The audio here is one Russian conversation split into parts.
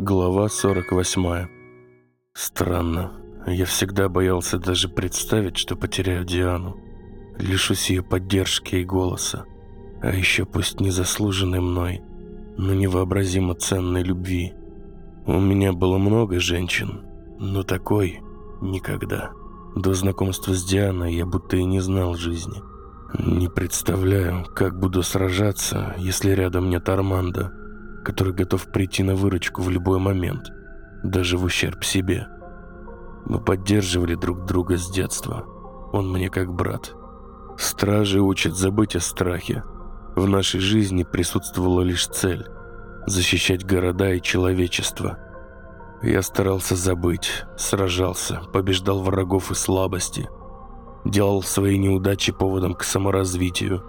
Глава 48. Странно. Я всегда боялся даже представить, что потеряю Диану. Лишусь ее поддержки и голоса. А еще пусть незаслуженной мной, но невообразимо ценной любви. У меня было много женщин, но такой никогда. До знакомства с Дианой я будто и не знал жизни. Не представляю, как буду сражаться, если рядом нет Армандо, который готов прийти на выручку в любой момент, даже в ущерб себе. Мы поддерживали друг друга с детства. Он мне как брат. Стражи учат забыть о страхе. В нашей жизни присутствовала лишь цель – защищать города и человечество. Я старался забыть, сражался, побеждал врагов и слабости – делал свои неудачи поводом к саморазвитию.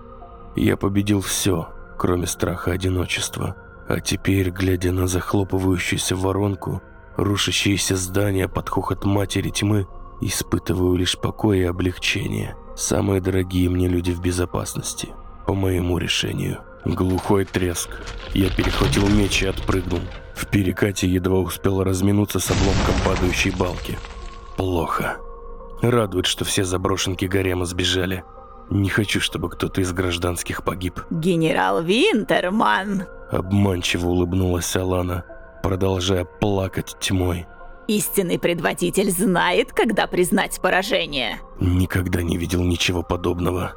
Я победил все, кроме страха одиночества. А теперь, глядя на захлопывающуюся воронку, рушащиеся здания под хохот матери тьмы, испытываю лишь покой и облегчение. Самые дорогие мне люди в безопасности, по моему решению. Глухой треск. Я перехватил меч и отпрыгнул. В перекате едва успел разминуться с обломком падающей балки. Плохо. Радует, что все заброшенки гарема сбежали. Не хочу, чтобы кто-то из гражданских погиб. Генерал Винтерман. Обманчиво улыбнулась Алана, продолжая плакать тьмой. Истинный предводитель знает, когда признать поражение. Никогда не видел ничего подобного.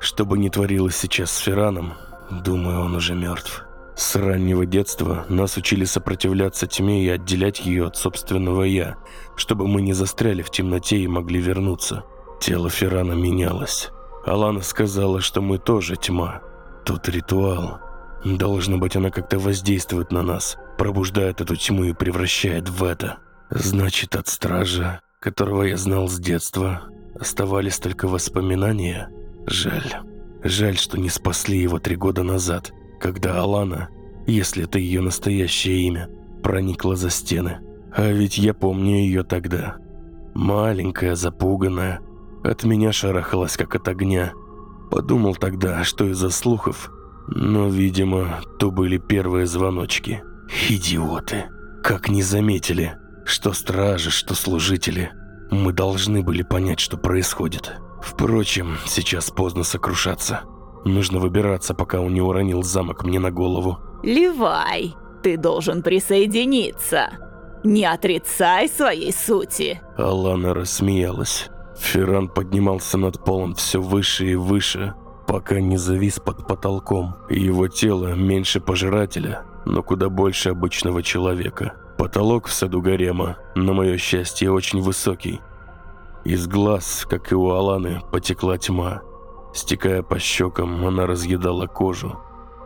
Что бы ни творилось сейчас с Фераном, думаю, он уже мертв. С раннего детства нас учили сопротивляться тьме и отделять ее от собственного «я», чтобы мы не застряли в темноте и могли вернуться. Тело Феррана менялось. Алана сказала, что мы тоже тьма. Тот ритуал. Должно быть, она как-то воздействует на нас, пробуждает эту тьму и превращает в это. Значит, от стража, которого я знал с детства, оставались только воспоминания? Жаль. Жаль, что не спасли его три года назад – когда Алана, если это ее настоящее имя, проникла за стены. А ведь я помню ее тогда. Маленькая, запуганная, от меня шарахалась как от огня. Подумал тогда, что из-за слухов, но, видимо, то были первые звоночки. Идиоты. Как не заметили, что стражи, что служители. Мы должны были понять, что происходит. Впрочем, сейчас поздно сокрушаться. Нужно выбираться, пока он не уронил замок мне на голову. Левай, ты должен присоединиться. Не отрицай своей сути. Алана рассмеялась. Ферран поднимался над полом все выше и выше, пока не завис под потолком. Его тело меньше пожирателя, но куда больше обычного человека. Потолок в саду гарема, на мое счастье, очень высокий. Из глаз, как и у Аланы, потекла тьма. Стекая по щекам, она разъедала кожу,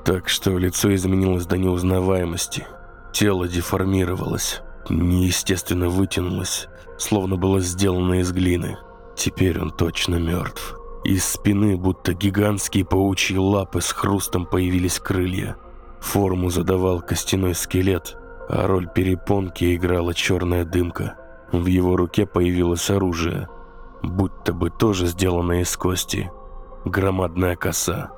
так что лицо изменилось до неузнаваемости. Тело деформировалось, неестественно вытянулось, словно было сделано из глины. Теперь он точно мертв. Из спины, будто гигантские паучьи лапы с хрустом появились крылья. Форму задавал костяной скелет, а роль перепонки играла черная дымка. В его руке появилось оружие, будто бы тоже сделанное из кости – громадная коса.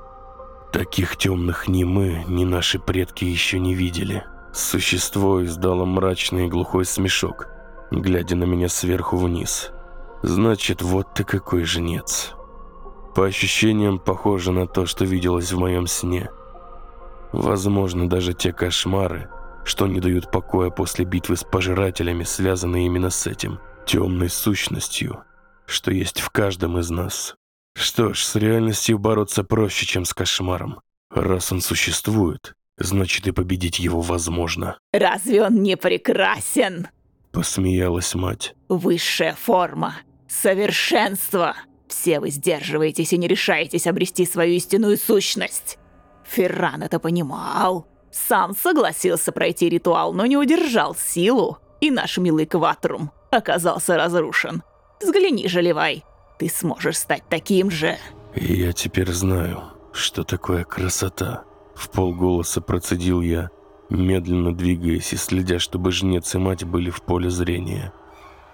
Таких темных ни мы, ни наши предки еще не видели. Существо издало мрачный и глухой смешок, глядя на меня сверху вниз. Значит, вот ты какой жнец. По ощущениям, похоже на то, что виделось в моем сне. Возможно, даже те кошмары, что не дают покоя после битвы с пожирателями, связаны именно с этим, темной сущностью, что есть в каждом из нас. Что ж, с реальностью бороться проще, чем с кошмаром. Раз он существует, значит и победить его возможно. Разве он не прекрасен? Посмеялась мать. Высшая форма. Совершенство. Все вы сдерживаетесь и не решаетесь обрести свою истинную сущность. Ферран это понимал. Сам согласился пройти ритуал, но не удержал силу, и наш милый Кватрум оказался разрушен. Взгляни же, Левай, ты сможешь стать таким же. Я теперь знаю, что такое красота. В полголоса процедил я, медленно двигаясь и следя, чтобы жнец и мать были в поле зрения.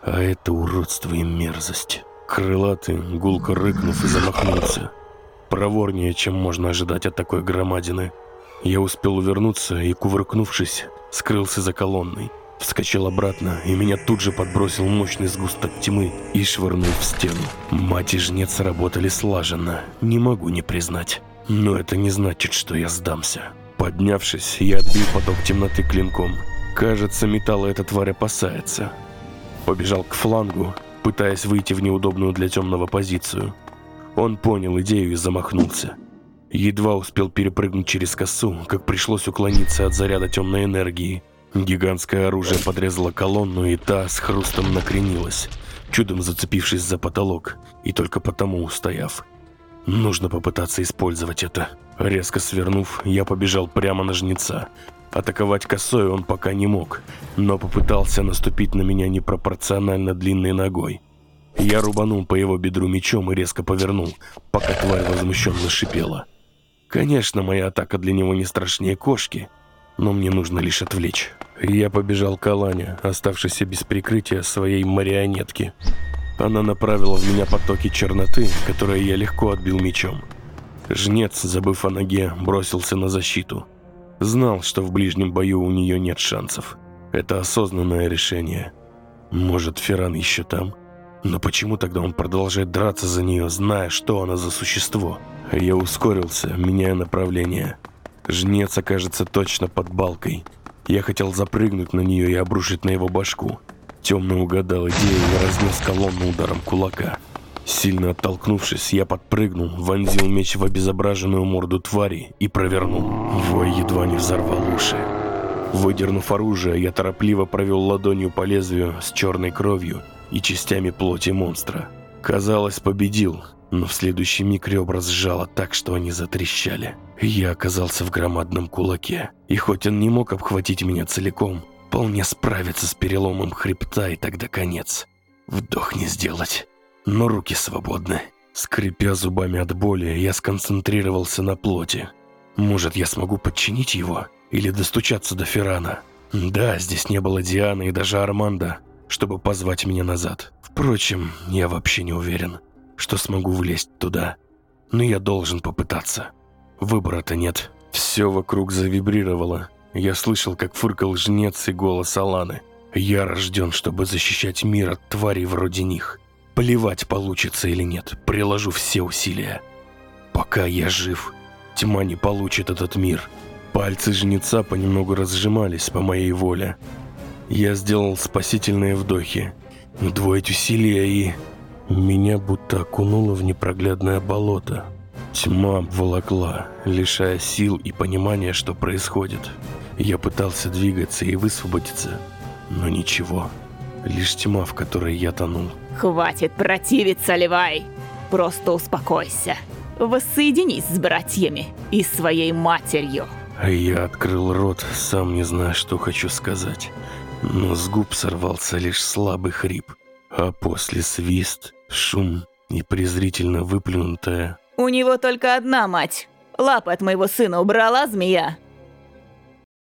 А это уродство и мерзость. Крылатый, гулко рыкнув и замахнулся. Проворнее, чем можно ожидать от такой громадины. Я успел увернуться и, кувыркнувшись, скрылся за колонной. Вскочил обратно, и меня тут же подбросил мощный сгусток тьмы и швырнул в стену. Мать и жнец работали слаженно, не могу не признать. Но это не значит, что я сдамся. Поднявшись, я отбил поток темноты клинком. Кажется, металла эта тварь опасается. Побежал к флангу, пытаясь выйти в неудобную для темного позицию. Он понял идею и замахнулся. Едва успел перепрыгнуть через косу, как пришлось уклониться от заряда темной энергии. Гигантское оружие подрезало колонну, и та с хрустом накренилась, чудом зацепившись за потолок, и только потому устояв. Нужно попытаться использовать это. Резко свернув, я побежал прямо на жнеца. Атаковать косой он пока не мог, но попытался наступить на меня непропорционально длинной ногой. Я рубанул по его бедру мечом и резко повернул, пока тварь возмущенно шипела. Конечно, моя атака для него не страшнее кошки, но мне нужно лишь отвлечь. Я побежал к Алане, оставшейся без прикрытия своей марионетки. Она направила в меня потоки черноты, которые я легко отбил мечом. Жнец, забыв о ноге, бросился на защиту. Знал, что в ближнем бою у нее нет шансов. Это осознанное решение. Может, Ферран еще там? Но почему тогда он продолжает драться за нее, зная, что она за существо? Я ускорился, меняя направление. Жнец окажется точно под балкой. Я хотел запрыгнуть на нее и обрушить на его башку. Темный угадал идею и разнес колонну ударом кулака. Сильно оттолкнувшись, я подпрыгнул, вонзил меч в обезображенную морду твари и провернул. Вой едва не взорвал уши. Выдернув оружие, я торопливо провел ладонью по лезвию с черной кровью и частями плоти монстра. Казалось, победил, но в следующий миг ребра сжало так, что они затрещали. Я оказался в громадном кулаке, и хоть он не мог обхватить меня целиком, вполне справиться с переломом хребта, и тогда конец. Вдох не сделать, но руки свободны. Скрипя зубами от боли, я сконцентрировался на плоти. Может, я смогу подчинить его или достучаться до Феррана? Да, здесь не было Дианы и даже Арманда, чтобы позвать меня назад. Впрочем, я вообще не уверен что смогу влезть туда. Но я должен попытаться. Выбора-то нет. Все вокруг завибрировало. Я слышал, как фыркал жнец и голос Аланы. Я рожден, чтобы защищать мир от тварей вроде них. Плевать, получится или нет, приложу все усилия. Пока я жив, тьма не получит этот мир. Пальцы жнеца понемногу разжимались по моей воле. Я сделал спасительные вдохи. Удвоить усилия и... Меня будто окунуло в непроглядное болото. Тьма обволокла, лишая сил и понимания, что происходит. Я пытался двигаться и высвободиться, но ничего. Лишь тьма, в которой я тонул. Хватит противиться, Левай! Просто успокойся. Воссоединись с братьями и своей матерью. А я открыл рот, сам не зная, что хочу сказать. Но с губ сорвался лишь слабый хрип. А после свист Шум и презрительно выплюнутая. «У него только одна мать. Лапы от моего сына убрала змея?»